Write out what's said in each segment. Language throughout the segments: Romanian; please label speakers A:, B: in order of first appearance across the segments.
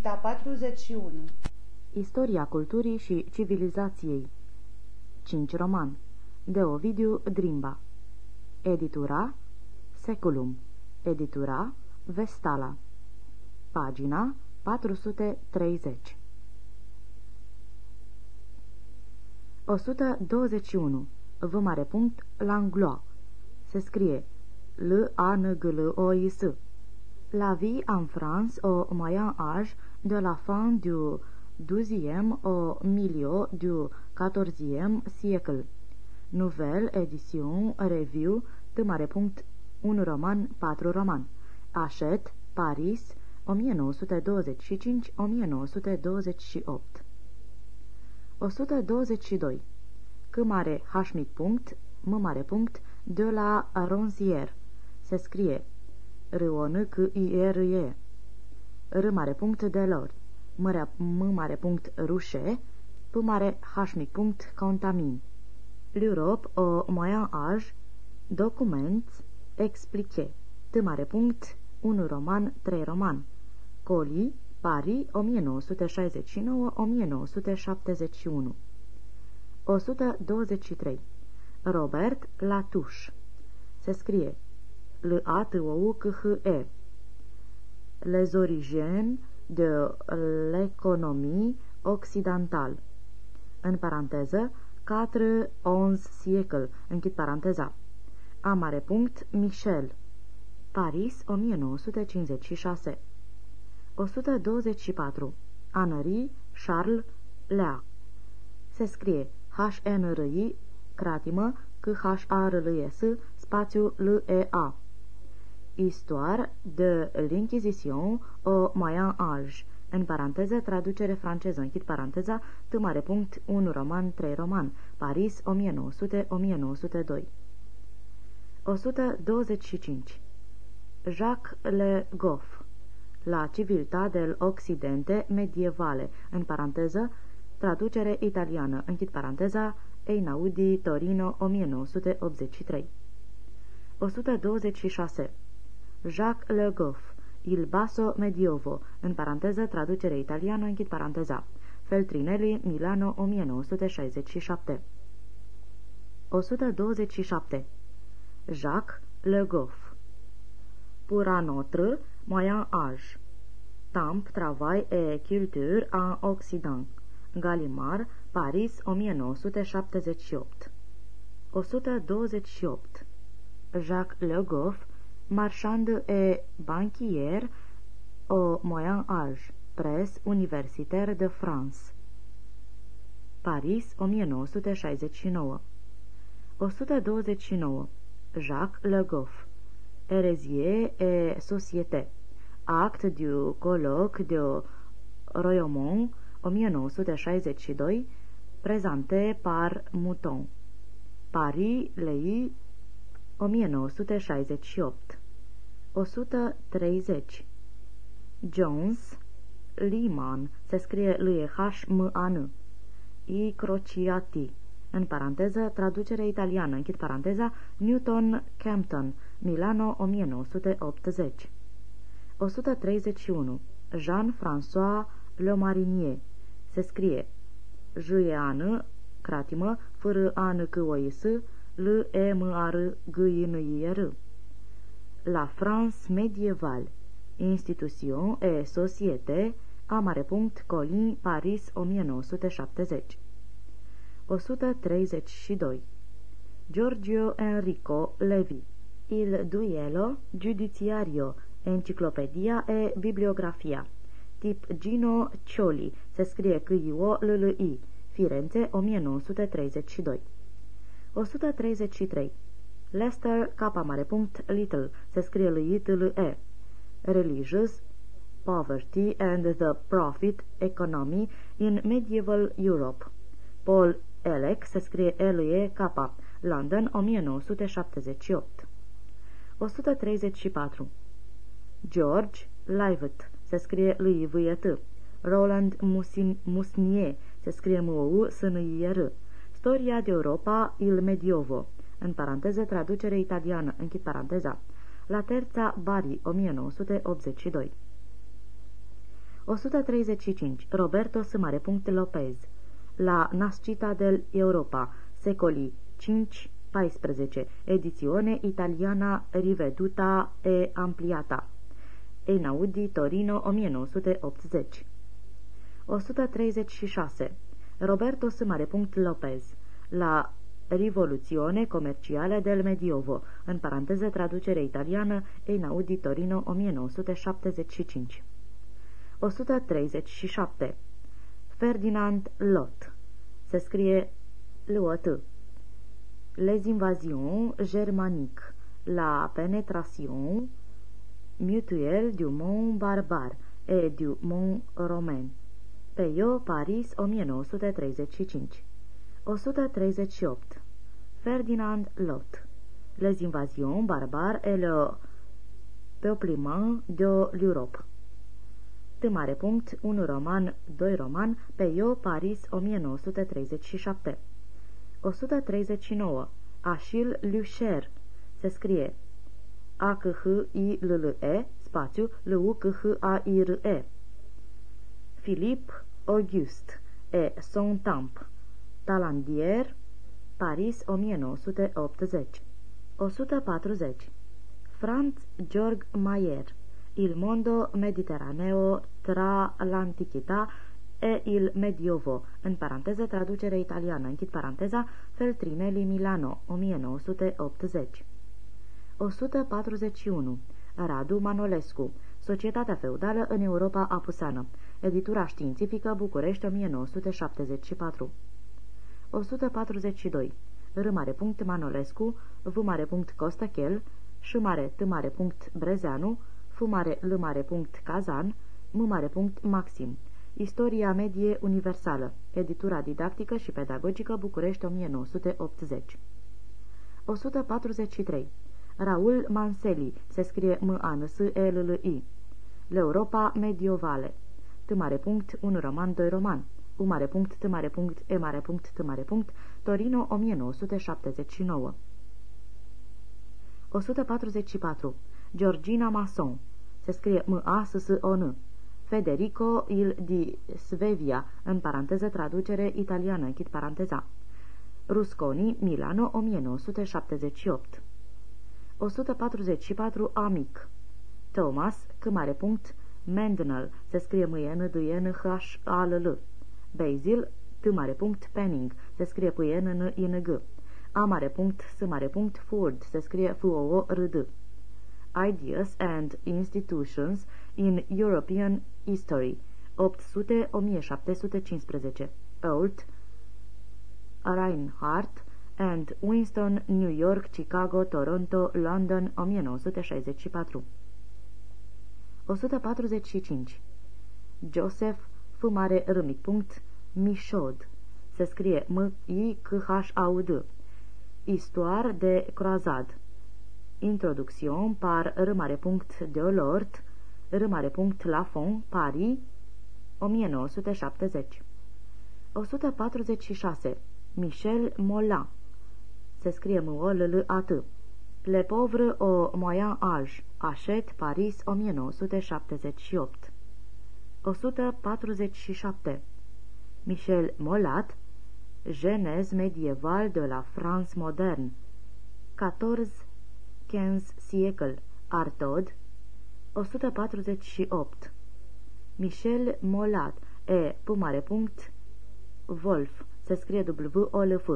A: Pista 41
B: Istoria culturii și civilizației. 5 roman. De Ovidiu Drimba. Editura Seculum. Editura Vestala. Pagina 430 121 V mare punct Langlois. Se scrie L-A-N-G-L-O-I-S La vie en France au Moyen Âge de la fin du XIIe au milieu du XIVe siècle. Nouvelle édition, review, tâmare punct, un roman, patru roman. Așet, Paris, 1925-1928. 122. C mare H mic punct, M mare punct, de la Ronzier. Se scrie r o n c i r e R mare punct de lor, M mare punct rușe, P mare H mic punct contamin. L'Europe au moyen âge, document, expliqué, T mare punct, 1 roman, 3 roman. Coli, Paris, 1969-1971 123. Robert Latouche Se scrie L-A-T-O-U-C-H-E Les origines de l'économie occidentale. În paranteză 4-11 siècle Închid paranteza. A mare punct Michel. Paris 1956 124 Anării Charles Lea Se scrie H-N-R-I cratimă C-H-A-R-L-S spațiu L-E-A Histoire de l'Inquisition au Moyen Âge în paranteză, traducere franceză, închid paranteza, T mare punct, 1 roman, 3 roman, Paris, 1900-1902. 125. Jacques Le Goff La civiltà del Occidente medievale, în paranteză, traducere italiană, închid paranteza, Einaudi, Torino, 1983. 126. Jacques Le Goff, Il Basso Mediovo, în paranteză, traducere italiană, închid paranteza. Feltrinelli, Milano, 1967. 127. Jacques Le Goff Pour un autre moyen âge Temps, travail et culture en Occident Galimar, Paris, 1978 128. Jacques Le Goff, marchand et banquier au Moyen Âge, Presse universitaire de France. Paris, 1969 129. Jacques Le Goff Hérésier et Société Acte du colloque de Royaumont 1962 Prezante par Mouton. Paris, Lei 1968 130 Jones Liman se scrie lui H M A N. I Crociati în paranteză, traducere italiană, închid paranteza, Newton Campton, Milano 1980 131 Jean-François Le Marinier se scrie Jueană, cratimă, fără an c o s l e m a r g i n i r La France médiévale Institution et Société. Amare punct Colin, Paris 1970 132 Giorgio Enrico Levi. Il duello giudiziario Enciclopedia e bibliografia. Tip Gino Cioli, se scrie c i o l l i. Firenze, 1932 133. Lester, K mare punct, Little, se scrie l i t l e. Religious, Poverty and the Profit Economy in Medieval Europe. Paul Elec, se scrie L-E-K, London, 1978 134. George Livet, se scrie lui V-T. Roland Musin, Musnier, se scrie M-O-U, s n i r. Storia de Europa, il Mediovo, în paranteză traducere italiană, închid paranteza. La terța Bari, 1982 135. Roberto S. Lopez La Nascita del Europa Secoli 5-14 Edizione italiana riveduta e ampliata Einaudi Torino 1980 136. Roberto S. Lopez La Rivoluzione comercială del Mediovo, în paranteză traducere italiană, Einaudi Torino 1975 137. Ferdinand Lot. Se scrie Lot Les invasions germaniques. La pénétration mutuelle du mont barbar et du mont romain. Peio, Paris, 1935 138. Ferdinand Lot. Les invasions barbares et le peuplement de l'Europe. T mare punct, 1 roman, 2 roman, Peio, Paris, 1937 139. Achille Lucher Se scrie A-C-H-I-L-L-E spațiu L-U-C-H-A-I-R-E Philippe Auguste et son temps Talandier Paris 1980 140 Franz Georg Mayer Il mondo mediterraneo tra l'antichità e il mediovo, în paranteză traducere italiană, închid paranteza, Feltrinelli Milano, 1980 141 Radu Manolescu Societatea feudală în Europa apuseană. Editura științifică București 1974 142 R mare punct Manolescu V mare punct Costachel Ș mare T mare punct Brezeanu F mare L mare punct Kazan M mare punct Maxim. Istoria medie universală. Editura didactică și pedagogică București 1980 143 Raul Manseli, se scrie m a n s e l l i. L'Europa medievale. T mare punct, un roman, doi roman. U mare punct, T mare punct, E mare punct, T mare punct, Torino 1979. 144. Georgina Masson. Se scrie M-A-S-S-O-N. Federico il di Svevia, în paranteză traducere italiană, închid paranteza. Rusconi, Milano, 1978. 144 Amic Thomas, C mare punct, Mendnel, se scrie m n d n h a l l Basil, T mare punct, Penning, se scrie p n n i n g. A mare punct, S mare punct, Ford, se scrie f o o r d. Ideas and Institutions in European History 800-1715 Old Reinhardt and Winston, New York, Chicago, Toronto, London, 1964 145 Joseph, F mare râmic punct, Michaud Se scrie M-I-C-H-A-U-D. Histoire de croazad. Introduction par R mare punct de Olort R mare punct Lafon, Paris 1970 146 Michel Mola se scrie M-O-L-L-A-T. Le Pauvre au Moyen Âge, Hachette, Paris, 1978 147. Michel Molat, Genèse médiévale de la France moderne 14-15 siècle, Artaud 148. Michel Molat e, pumare punct, Wolf, se scrie W-O-L-F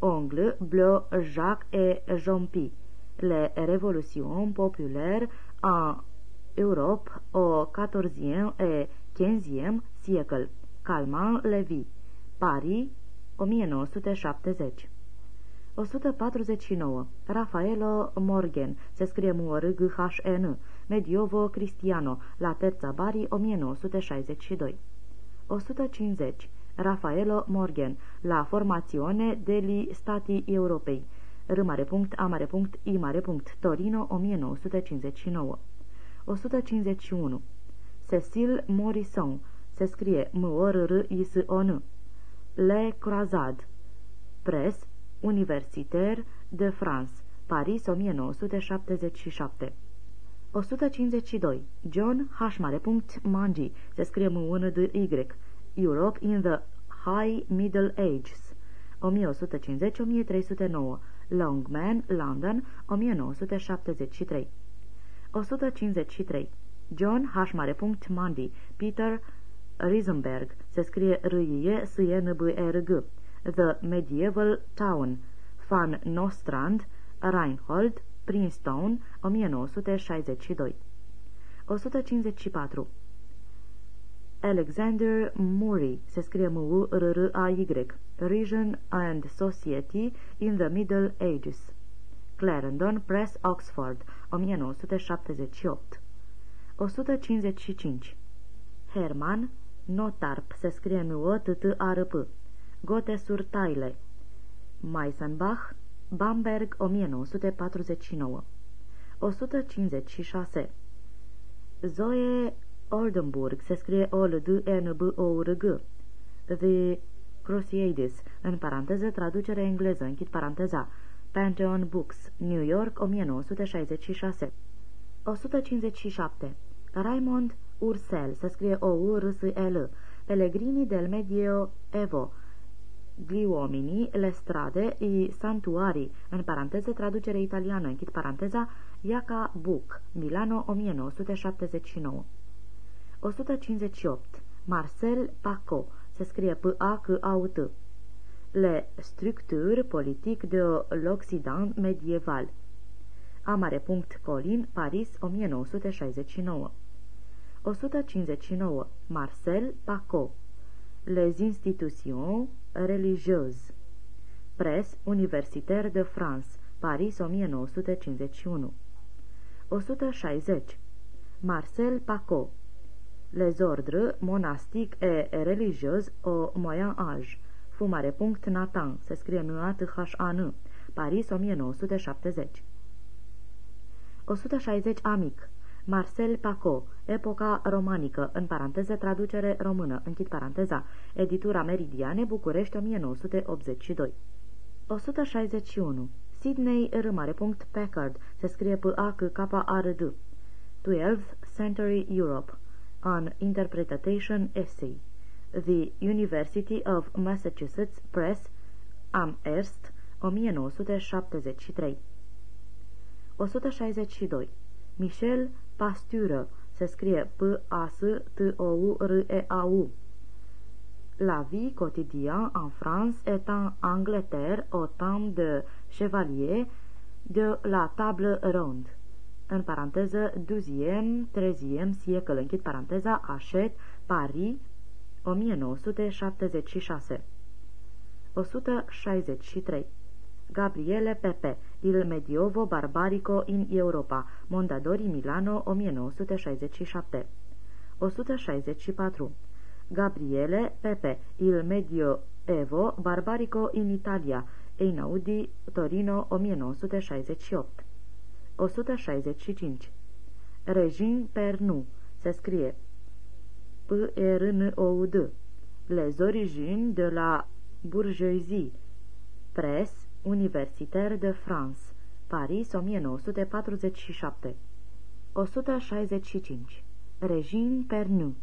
B: Ongle, Bleu, Jacques et Jompi. Les révolutions populaires en Europe au XIVe et XVe siècle. Calman Levy. Paris, 1970 149. Raffaello Morgan, se scrie m o r g h n Mediovo Cristiano, la Terza Bari, 1962 150. Raffaello Morgan, la Formazione degli Stati Europei, R mare punct, A mare punct, I mare punct, Torino, 1959 151. Cecil Morisson, se scrie m o r r i s o n Le Croisade Press Universitaire de France Paris 1977 152. John H. Mangi, se scrie m -N -D y Europe in the High Middle Ages, 1150-1309, Longman, London, 1973. 153. John H. Mandy, Peter Risenberg, se scrie r i e s e n b e r g The Medieval Town, Van Nostrand, Reinhold, Princeton, 1962. 154. Alexander Murray, se scrie M-U-R-R-A-Y, Region and Society in the Middle Ages. Clarendon Press, Oxford, 1978. 155. Herman Notarp, se scrie N-O-T-T-A-R-P. Gote sur Taile. Meisenbach, Bamberg, 1949. 156. Zoe Oldenburg se scrie o l d n b o r g The Crusaders, în paranteză, traducere engleză, închid paranteza, Pantheon Books, New York, 1966. 157. Raymond Ursel, se scrie o u r s l Pellegrini del Medio Evo, gli uomini, le strade, i santuari, în paranteză traducere italiană, închid paranteza, Iaca Buc, Milano, 1979. 158. Marcel Paco, se scrie P-A-C-A-U-T. Le structures politiques de l'Occident médiéval. Amare. Colin, Paris, 1969. 159. Marcel Paco. Les institutions religieuses. Presse Universitaire de France, Paris, 1951. 160. Marcel Paco les ordres monastic et religieux au Moyen Âge. Fumare. Nathan. Se scrie n a t h a n Paris, 1970. 160 Amic. Marcel Paco, epoca romanică, în paranteză traducere română, închid paranteza, editura Meridiane, București, 1982. 161. Sydney R. Packard, se scrie p a c k a r d 12th Century Europe an interpretation essay. The University of Massachusetts Press, Amherst, 1973. 162. Michel Pasture, se scrie P-A-S-T-O-U-R-E-A-U. La vie quotidienne en France est en Angleterre au temps de chevalier de la table ronde în paranteză, duziem, treziem, siecăl, închid paranteza, Așet, Paris, 1976. 163. Gabriele Pepe, Il Mediovo Barbarico in Europa, Mondadori Milano, 1967. 164. Gabriele Pepe, Il Medioevo Barbarico in Italia, Einaudi, Torino, 1968. 165. Regin Pernu. Se scrie P-R-N-O-U-D. Les origines de la bourgeoisie. Presse Universitaire de France. Paris, 1947. 165. Regin Pernu.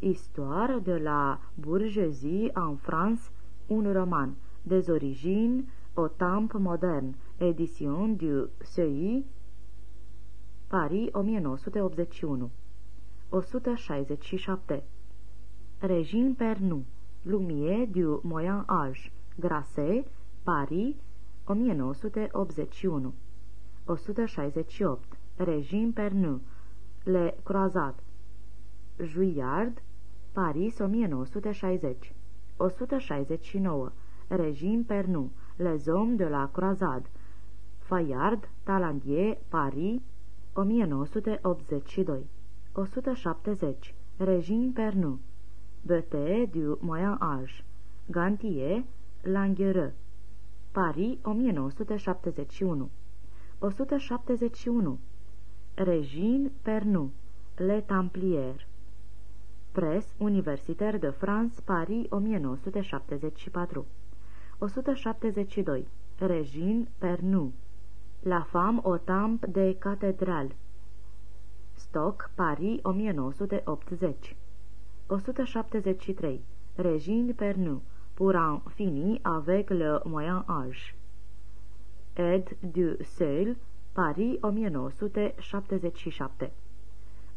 B: Histoire de la bourgeoisie en France, un roman. Des origines au temps moderne Edition du CI, Paris 1981 167 Regine Pernu Lumier du Moyen Âge Grasset, Paris 1981 168 Regine Pernu Le Croisade Juillard Paris 1960 169 Regine Pernu Les Hommes de la Croisade Fayard, Talandier, Paris, 1982 170. Regine Pernu Bete du Moyen Âge Gantier, Languereux Paris, 1971 171. Regine Pernu Le Templiers Presse Universitaire de France, Paris, 1974 172. Regine Pernu La femme au temple de cathédrale. Stock, Paris, 1980 173. Regine Pernu, pour un fini avec le Moyen Âge. Ed du Seul, Paris, 1977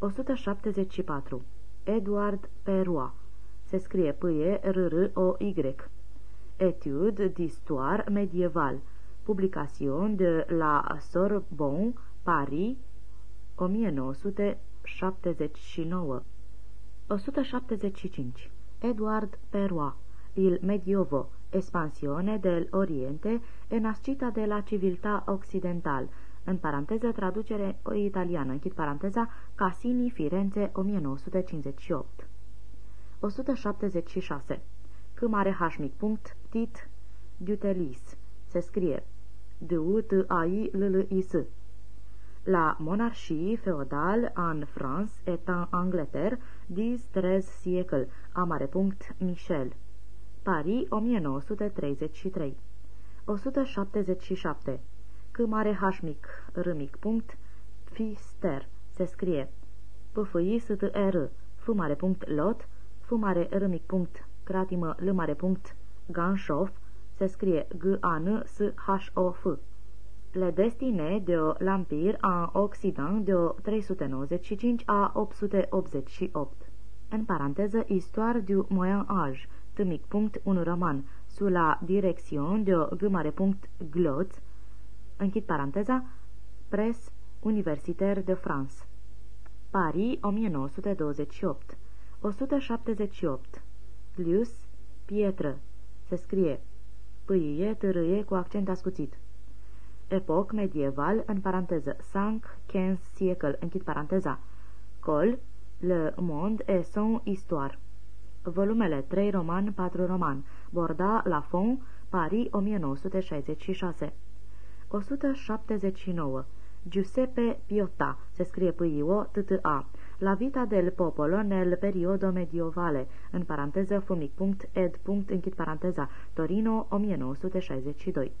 B: 174. Edward Perrois. Se scrie p e r r o y Etude d'histoire médiévale. Publication de la Sorbonne, Paris, 1979 175. Edward Perrois Il Mediovo Espansione del Oriente e nascita de la civiltà occidental. În paranteză traducere italiană, închid paranteza, Casini, Firenze, 1958 176. C mare H mic punct, tit, Dutelis, se scrie d u t a i l l i s La monarchie feudale en France et en Angleterre, 10-13 siècle, a mare punct Michel. Paris, 1933 177 C mare H mic, R mic punct, Fister, se scrie. P f i s t r. F mare punct Lot, F mare R mic punct, cratimă L mare punct, Ganșov, se scrie G-A-N-S-H-O-F. Le destine de l'Empire en Occident de 395 a 888. În paranteză, Histoire du Moyen Âge, tâmic punct, un roman, sous la direction de G mare punct Glotz, închid paranteza, Pres Universitaire de France. Paris, 1928 178. Lius, pietră. Se scrie pâie, târâie cu accent ascuțit. Epoc medieval, în paranteză, cinq, quinze siècle, închid paranteza. Col, Le Monde et son Histoire. Volumele 3 roman, 4 roman. Borda, La Fond, Paris, 1966. 179. Giuseppe Piotta, se scrie P-I-O, T-T-A. La vita del popolo nel periodo medievale, în paranteză fumic punct ed punct închid paranteza, Torino 1962.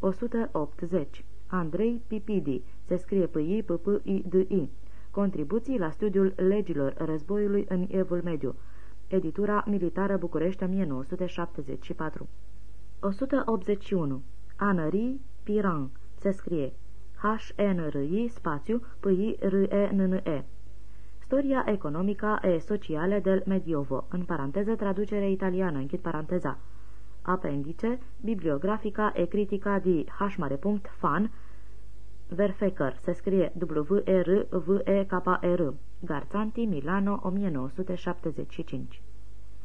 B: 180. Andrei Pipidi, se scrie p i p p i d i Contribuții la studiul legilor războiului în Evul Mediu. Editura Militară București 1974. 181. Anării Piran, se scrie H-N-R-I, spațiu, P-I-R-E-N-N-E. Storia economica e sociale del Mediovo, în paranteză traducere italiană, închid paranteza. Apendice, bibliografica e critica di H mare punct fan, Verfecker, se scrie W-E-R-V-E-K-R, Garzanti, Milano, 1975.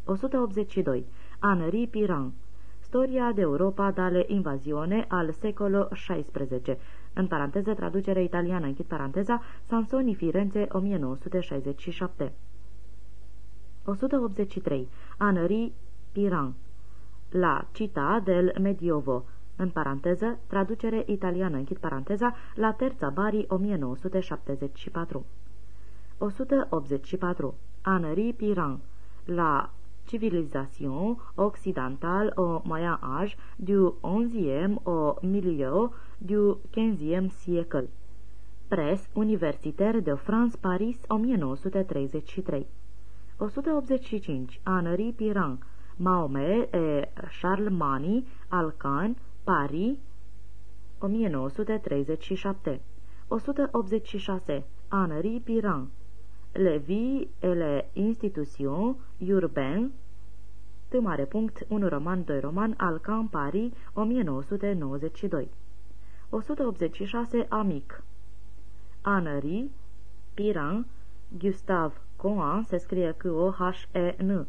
B: 182. Henri Piran Storia de Europa dale invazione al secolo XVI, în paranteză traducere italiană, închid paranteza, Sansoni Firenze 1967. 183. Henri Piran La Cita del Mediovo în paranteză, traducere italiană, închid paranteza, la Terța Bari 1974. 184. Henri Piran La civilisation occidentale au Moyen Âge du XIe au milieu du XVe siècle. Pres Universitaire de France, Paris, 1933 185. Henri Piran Mahomet et Charlemagne, Alcan, Paris, 1937 186. Henri Piran. Le vie et les institutions urbaines. T mare punct, un roman, doi roman, Alcan, Paris, 1992 186 Amic. Anări, Piran, Gustave Coan, se scrie C-O-H-E-N,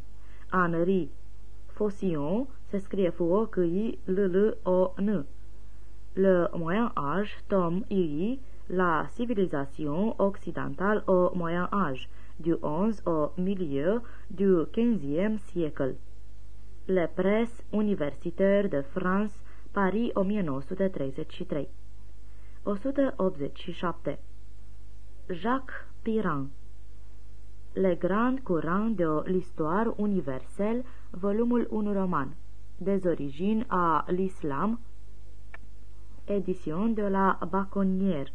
B: Anări, Faucillon, se scrie F-O-C-I-L-L-O-N, Le Moyen Âge, Tom I, La civilisation occidentale au Moyen Âge, du 11 au milieu du 15e siècle. Le Presse universitaire de France, Paris 1933 187. Jacques Piran Le Grand Courant de l'Histoire Universelle, volumul 1 roman Des origines à l'Islam Edition de la Baconnière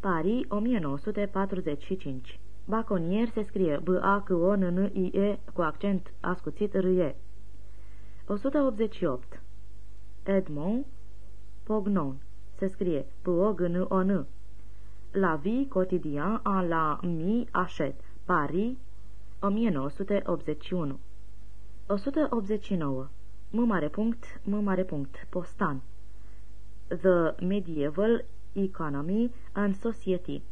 B: Paris, 1945 Baconier se scrie b a c o n n i e cu accent ascuțit r -E. 188 Edmond Pognon se scrie p o g n o n. La vie quotidien a la mi Achet Paris 1981 189 M mare punct, M mare punct, Postan. The Medieval Economy and Society.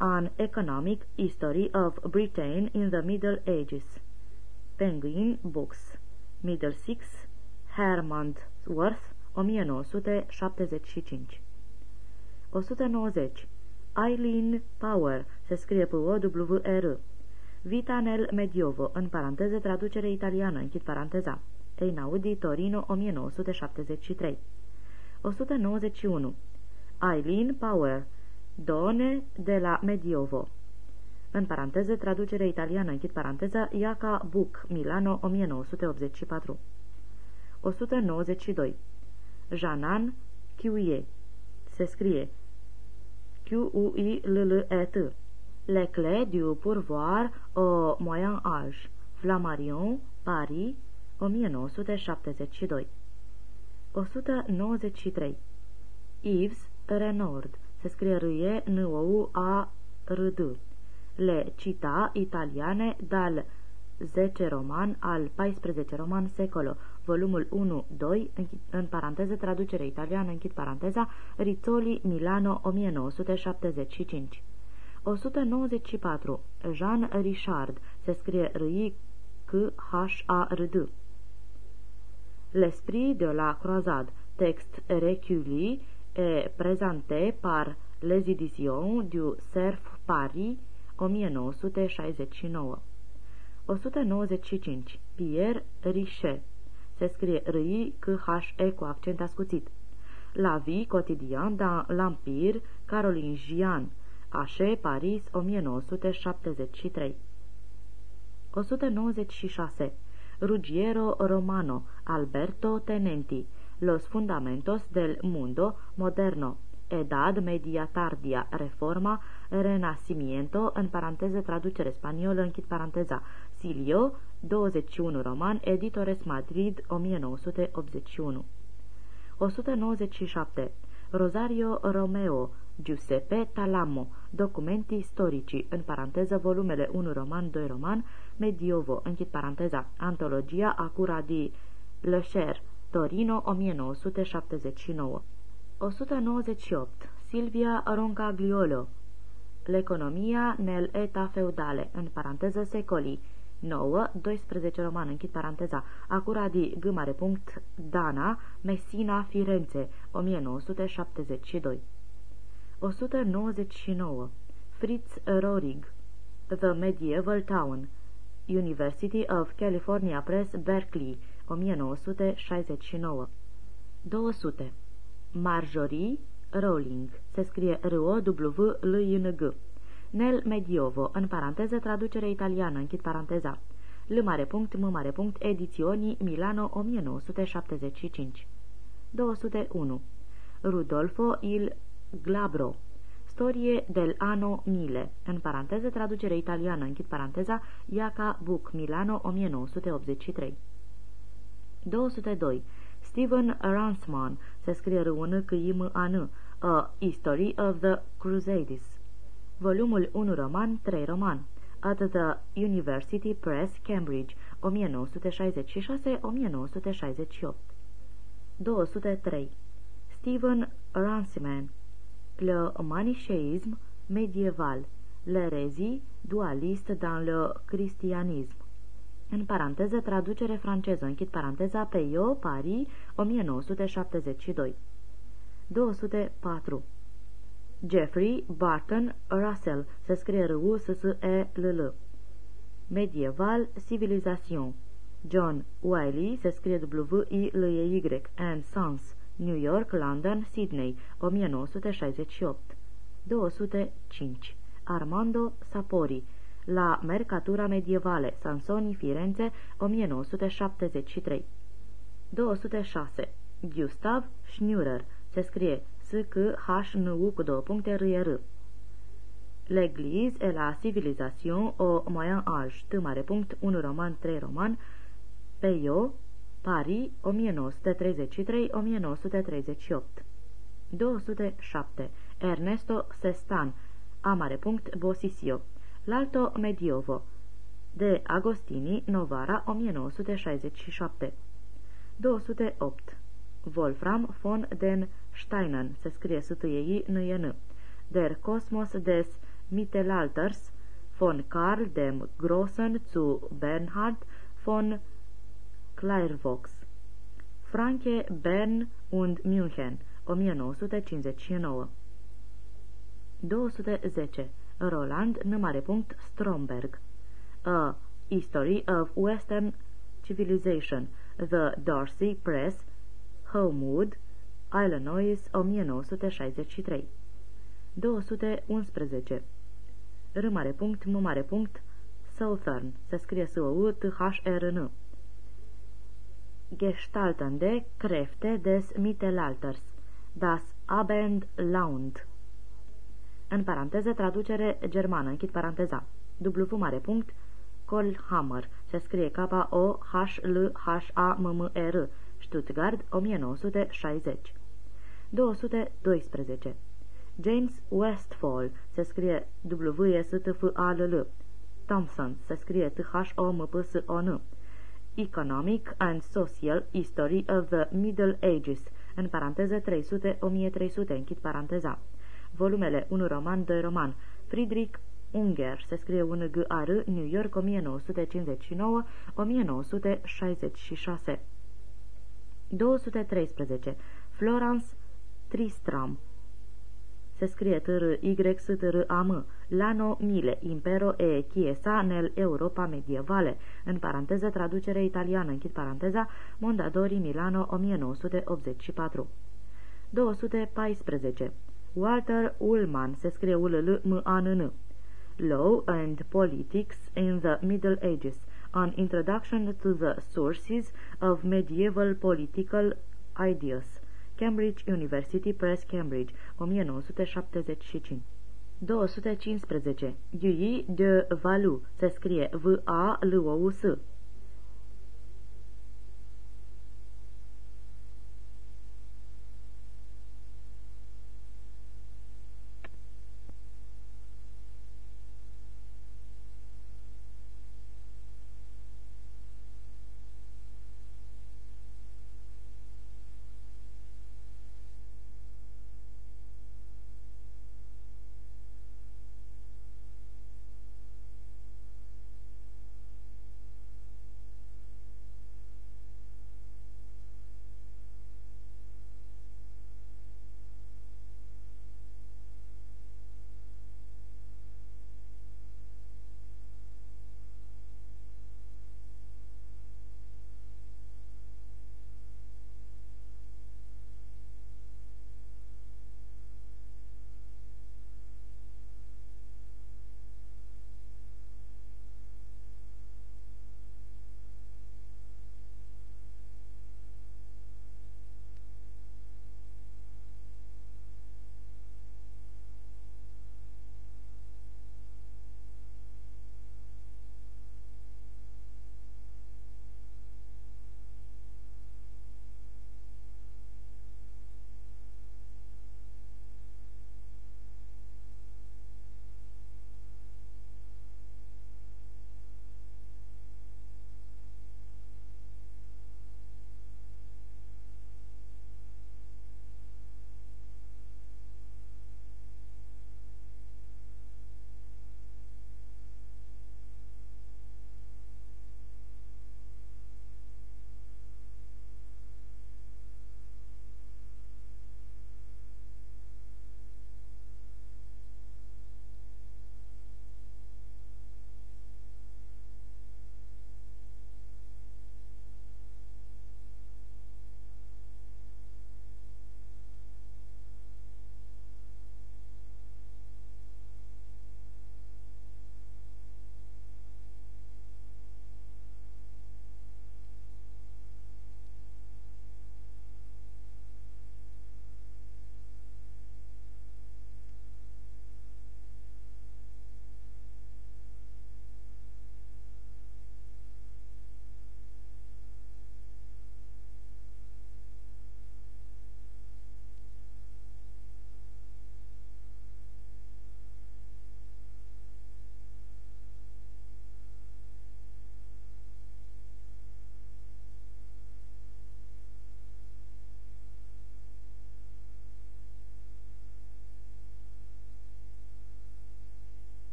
B: An Economic History of Britain in the Middle Ages. Penguin Books. Middlesex Hermondsworth 1975 190 Eileen Power se scrie p o w r Vita nel Mediovo, în paranteză traducere italiană, închid paranteza. Einaudi, Torino, 1973 191 Eileen Power Done de la Mediovo. În paranteză, traducere italiană, închid paranteza, Iaca Buc, Milano, 1984 192 Janan Chiuie se scrie Q-U-I-L-L-E-T Les clés du pourvoir au Moyen Âge Flammarion, Paris, 1972 193 Yves Renord se scrie r n o u a r d Le cita italiane dal 10 roman al 14 roman secolo, volumul 1-2, în paranteză traducere italiană, închid paranteza, Rizzoli, Milano, 1975. 194. Jean Richard, se scrie r i c h a r d L'esprit de la croisade, text recueilli et présenté par les éditions du Cerf Paris, 1969. 195. Pierre Richet. Se scrie r i c h e cu accent ascuțit. La vie quotidien dans l'Empire carolingian. Ache, Paris, 1973. 196. Ruggiero Romano, Alberto Tenenti, Los Fundamentos del Mundo Moderno, Edad Media Tardia, Reforma, Renascimiento, în paranteză traducere spaniolă, închid paranteza, Silio, 21 roman, Editores Madrid, 1981. 197. Rosario Romeo, Giuseppe Talamo, Documenti storici, în paranteză volumele 1 roman, 2 roman, Mediovo, închid paranteza, Antologia Acura di Lecher, Torino, 1979. 198. Silvia Roncagliolo L'economia nel eta feudale, în paranteză secoli, 9, 12 roman, închid paranteza, Acura di G mare punct, Dana, Messina, Firenze, 1972. 199. Fritz Rorig The Medieval Town University of California Press, Berkeley, 1969 200. Marjorie Rowling se scrie R-O-W-L-I-N-G Nel Mediovo, în paranteză traducere italiană, închid paranteza L mare punct, M mare punct, ediționi Milano 1975 201. Rudolfo il Glabro Storie del anno mille, în paranteză traducere italiană, închid paranteza, Iaca Buc, Milano, 1983. 202. Stephen Ransman, se scrie r -N c i m a n A History of the Crusades. Volumul 1 roman, 3 roman. At the University Press, Cambridge, 1966-1968. 203. Stephen Ransman le manichéisme médiéval, l'hérésie dualiste dans le christianisme. În paranteză, traducere franceză, închid paranteza, Peio, Paris, 1972. 204. Jeffrey Barton Russell, se scrie r u s s e l l Medieval Civilization. John Wiley, se scrie W-I-L-E-Y, and Sons, New York, London, Sydney, 1968. 205. Armando Sapori La Mercatura Medievale, Sansoni, Firenze, 1973. 206. Gustav Schnürer Se scrie S C H N U cu două puncte R R. L'église et la civilisation au moyen âge. T mare punct 1 roman 3 roman. Peyo, Paris 1933-1938. 207. Ernesto Sestan A mare punct Bosisio. L'Alto Mediovo de Agostini, Novara, 1967 208. Wolfram von den Steinen, se scrie s t i n e n Der Kosmos des Mittelalters von Karl dem Großen zu Bernhard von Clairvaux. Franke, Bern und München, 1959 210. Roland, numare punct, Stromberg A History of Western Civilization, The Darcy Press, Homewood, Illinois, 1963 211. R mare punct, M mare punct, Southern, se scrie s o u t h r n Gestaltende Kräfte des Mittelalters, das Abendland. În paranteză, traducere germană, închid paranteza. W mare punct, Kolhammer, se scrie K-O-H-L-H-A-M-M-R, Stuttgart, 1960. 212. James Westfall, se scrie W-S-T-F-A-L-L. Thompson, se scrie T-H-O-M-P-S-O-N. Economic and Social History of the Middle Ages, în paranteză 300-1300, închid paranteza. Volumele 1 roman, 2 roman. Friedrich Unger, se scrie un g a r New York, 1959-1966. 213. Florence Tristram se scrie t r y s t r a m Lano Mile, Impero e Chiesa nel Europa medievale, în paranteză traducere italiană, închid paranteza, Mondadori Milano 1984. 214. Walter Ullman, se scrie u l l m a n n Law and Politics in the Middle Ages, An Introduction to the Sources of Medieval Political Ideas. Cambridge University Press, Cambridge, 1975. 215. Gui de Valu se scrie V-A-L-O-U-S.